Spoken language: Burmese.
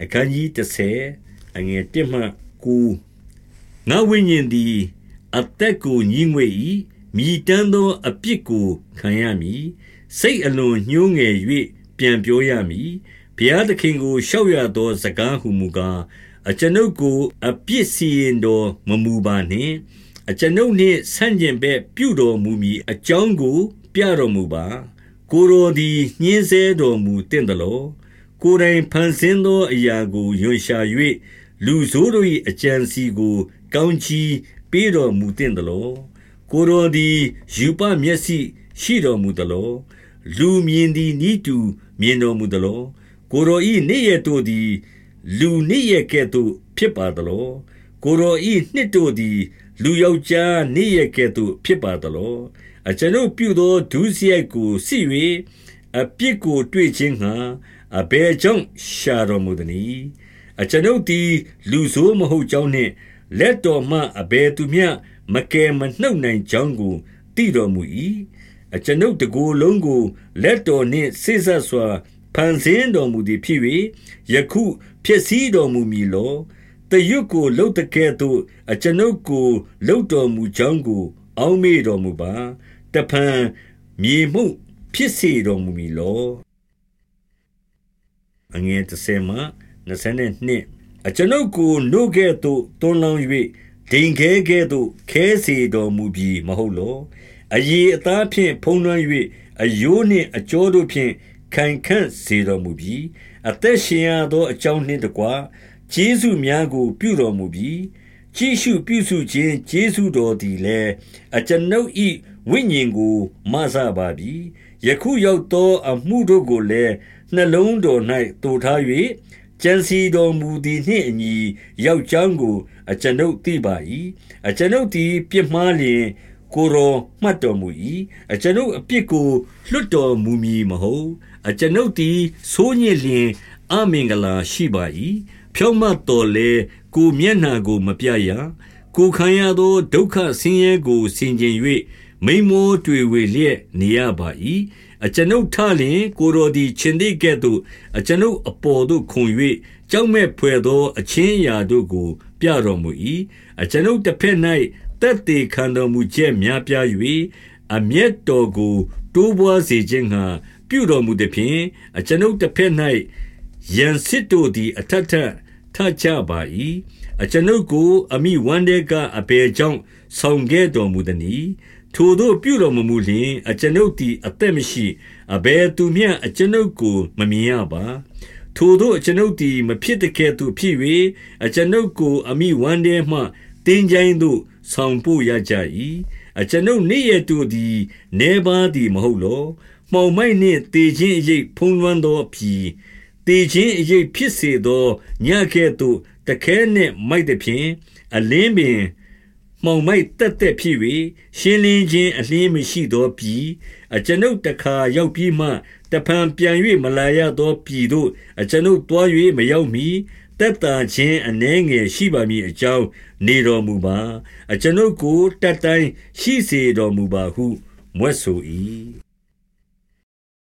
အခန်းကြီး30အငယ်1မှ9ငါဝိညာဉ်သည် အသက်ကိုညှိငွေ၏မြည်တမ်းသောအပြစ်ကိုခံရမည်စိတ်အလွန်ညှိုးငယ်၍ပြန်ပြောရမည်ဘုရားသခင်ကိုရှောက်ရသောစကားဟုမူကားအကျွန်ုပ်ကိုအပြစ်စီရင်တော်မမူပါနှင့်အကျွန်ုပ်နှင့်ဆန့်ကျင်ဘက်ပြုတော်မူမည်အကြောင်းကို ပြတော်မူပါကိုယ်တော်သည်ညှင်းဆဲတော်မူတင့်သလော ကိုယ်တိုင်ဖန်ဆင်းသောအရာကိုယွန်ရှာ၍လူဆိုးတို့၏အကြံစီကို ကောင်းချီးပေးတော်မူတင့်သလောကိုယ်တော်သည်ယူပမျက်စိရှိတော်မူသလောလူမြင်သည်ဤတူမြင်တော်မူသလောကိုယ်တော်၏နေ့ရက်တို့သည် လူနေ့ရက်ကဲ့သို့ဖြစ်ပါသလောကိုယ်တော်၏နှစ်တို့သည် လူယောက်ျားနေ့ရက်ကဲ့သို့ဖြစ်ပါသလောအကျွန်ုပ်ပြုသောဒုစရိုက်ကိုစစ်၍အပြစ်ကိုတွေ့ခြင်းငှာ အဘယ်ကြောင့်ရှာတော်မူသနည်းအကျွန်ုပ်သည်လူဆိုးမဟုတ်ကြောင်းနှင့်လက်တော်မှအဘယ်သူမျှမကယ်မနှုတ်နိုင်ကြောင်းကိုသိတော်မူ၏အကျွန်ုပ်တကိုယ်လုံးကိုလက်တော်နှင့်ဆိတ်ဆက်စွာဖန်ဆင်းတော်မူသည်ဖြစ်၍ယခုဖြစ်စည်းတော်မူမည်လောတရွတ်ကိုလှုပ်တဲ့ကဲ့သို့အကျွန်ုပ်ကိုလှုပ်တော်မူကြောင်းကို အောက်မေ့တော်မူပါတဖန်မြေမှုဖြစ်စေတော်မူမည်လော အငယ်30မှ22အကျွန်ုပ်ကိုနို့ကဲ့သို့တွန်းလောင်း၍ဒိန်ခဲကဲ့သို့ခဲစေတော်မူပြီမဟုတ်လောအည်အသားဖြင့်ဖုံးလွှမ်း၍အယိုးနှင့်အကြောတို့ဖြင့်ခိုင်ခန့်စေတော်မူပြီအသက်ရှင်ရသောအကြောင်းနှင့်တကွကျေးဇူးများကို ပြုတော်မူပြီကြည်ရှုပြုစုခြင်းကျေးဇူးတော်သည်လည်းအကျွန်ုပ်၏ဝိညာဉ်ကိုမဆပါပြီ ယခုရောက်သောအမှုတို့ကိုလည်းနှလုံးတော်၌တူထား၍ကြံစီတော်မူသည်နှင့်အညီရောက်ကြောင်းကိုအကျွန်ုပ်သိပါ၏အကျွန်ုပ်သည်ပြစ်မှားလျင်ကိုရောမှတ်တော်မူ၏အကျွန်ုပ်အပြစ်ကိုလွတ်တော်မူမည်မဟုတ်အကျွန်ုပ်သည်ဆိုးညစ်လျင်အမင်္ဂလာရှိပါ၏ဖြောင့်မတ်တော်လဲကိုမျက်နာကိုမပြရကိုခံရသောဒုက္ခဆင်းရဲကိုဆင်ခြင်၍ မိမောတွေ့ဝေလျက်နေရပါ၏အကျွန်ုပ်ထလျင် ကိုတော်သည်ရှင်သည်ကဲ့သို့အကျွန်ုပ်အပေါ်သို့ခုန်၍ကြောက်မဲ့ဖွယ်သော အချင်းအရာတို့ကို ပြတော်မူ၏အကျွန်ုပ်တစ်ဖက်၌တက်သေးခံတော်မူချက်များပြား၍အမျက်တော်ကိုတိုးပွားစေခြင်းငှာပြုတော်မူသည်ဖြင့်အကျွန်ုပ်တစ်ဖက်၌ယံစစ်တို့သည်အထက်ထထကြပါ၏အကျွန်ုပ်ကို အမိဝမ်းတဲ့ကအပေကြောင့်ဆောင်ခဲ့တော်မူသည်။ ထိုသို့ပြုတော်မမူလျှင် အကျွန်ုပ်သည် အသက်မရှိ အဘယ်သူမျှ အကျွန်ုပ်ကို မမြင်ရပါ။ထိုသို့ အကျွန်ုပ်သည် မဖြစ်တကဲ့သို့ဖြစ်၍အကျွန်ုပ်ကို အမိဝမ်းထဲမှတင်းကြိုင်းသို့ ဆောင်ပို့ရကြ၏။အကျွန်ုပ်နေ့ရက်တို့သည်နေပါသည် မဟုတ်လော။မှောင်မိုက်နှင့်တေခြင်းအရေးဖုံးလွှမ်းသော ပြည်တေခြင်းအရေးဖြစ်စေသောညကဲ့သို့ တခဲနှင့်မိုက်သည်ဖြင့် အလင်းပင် မှောင်မိုက်တက်တက်ဖြစ်၍ရှင်းလင်းခြင်းအလင်းမရှိသောပြည်အကျွန်ုပ်တခါရောက်ပြီးမှတဖန်ပြန်၍မလာရသောပြည်သို့အကျွန်ုပ်တွား၍မရောက်မီတက်တာခြင်းအနှဲငယ်ရှိပါမည်အကြောင်းနေတော်မူပါအကျွန်ုပ်ကိုတတ်တိုင်းရှိစေတော်မူပါဟုမွဲ့ဆို၏